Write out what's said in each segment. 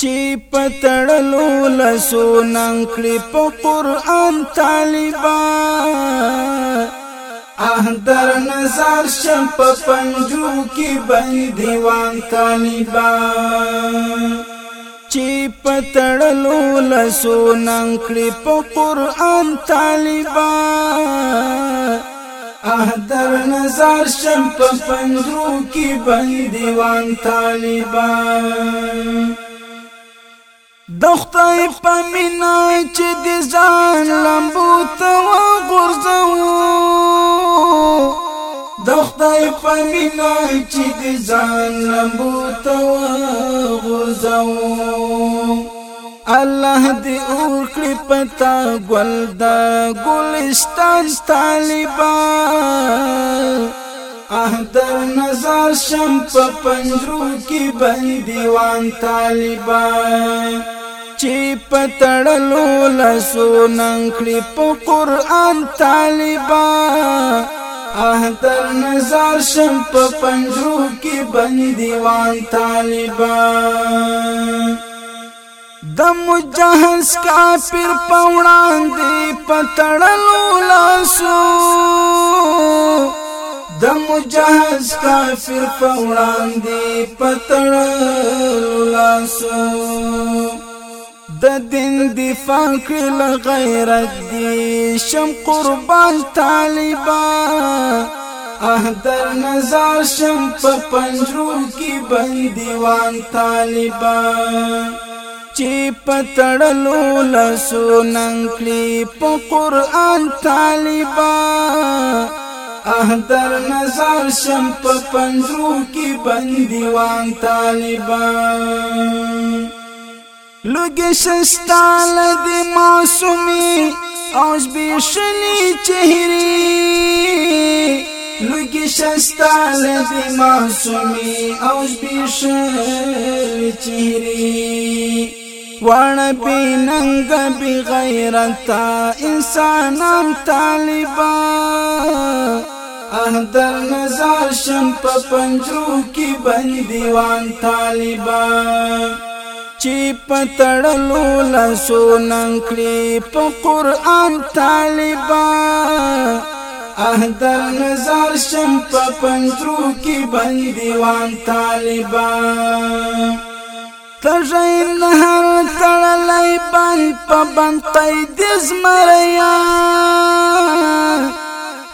چې پتړلو لسو ننکړي په قران طالبان اهدر نظر شم په پنجو کې باندې وان طالبان چې پتړلو لسو ننکړي په قران طالبان اهدر نظر شم په پنجو کې باندې وان طالبان د خدای په مینا چې د ځان لمبو ته وغورځو د خدای په مینا چې د ځان لمبو ته وغورځو الله دې اور کړی پتا ګل د ګلستان طالبان اهدر نظر شم په پنجرو کې بندي وان طالبان چې پتړلو لاسو ننکړي په قران طالبان اه تر نزار شم په پنجرو کې بندي وان طالبان د مجهز کافر پوڑان دی پتړلو لاسو د مجهز کافر په وړاندې پتړ لاسو د دین دفاع کله غیرت دی شم قربان طالبان اهدر نظر شم په پنجرو کې بندیوان طالبان چې پتړلو لاسو ننګلي په قران طالبان اهدر نظر شم په پنجرو کې بندیوان طالبان لګې شستاله د معصومي اوس به شلی چهري لګې شستاله د معصومي اوس به شلی چهري وړ پیننګ به غیرتا انسانان طالبان اندر نظر شم په پنجرو کې بندي وان طالبان چې پتړلو لاسو ننکړي په قران طالبا اهدر نظر شم په پنجرو کې بنديوان طالبا تژین هر تړلای باندې په بند قید زمریا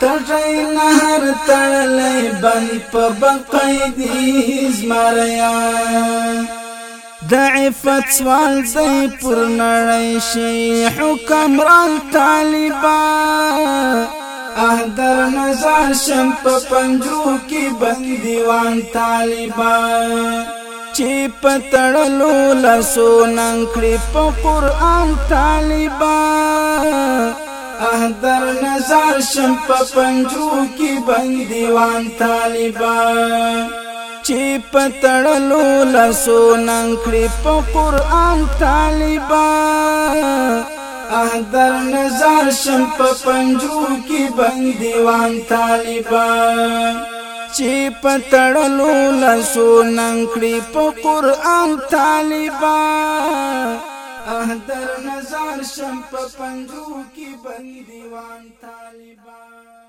تژین هر تړلای باندې په بند قید زمریا د عفت سوال دی پر نړۍ شي حکمران طالبان اهدر نظر شم په پنجرو کې بندیوان طالبان چې پتړلو لاسو ننکړي په قران طالبان اهدر نظر شم په پنجرو کې بندیوان طالبان چې پتړلو لاسو نن کړې په قران طالبان احضر نظر شم په پنجو کې بنديوان طالبان چې پتړلو لاسو نن کړې په قران طالبان احضر نظر شم په پنجو کې بنديوان طالبان